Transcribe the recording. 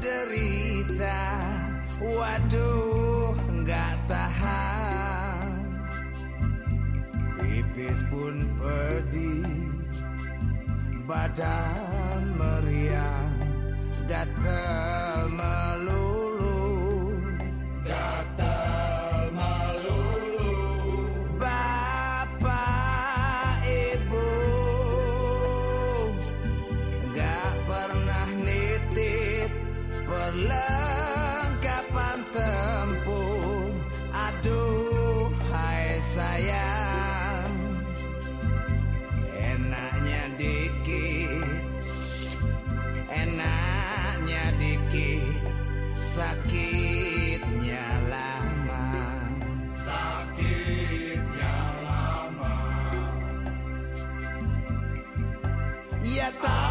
derita Waduh nggak tahan. Pipis pun pedih Badan meriang Gatel Perlengkapan tempur. Aduh hai sayang. Enaknya dikit. Enaknya dikit. Sakitnya lama. Sakitnya lama. Ya tak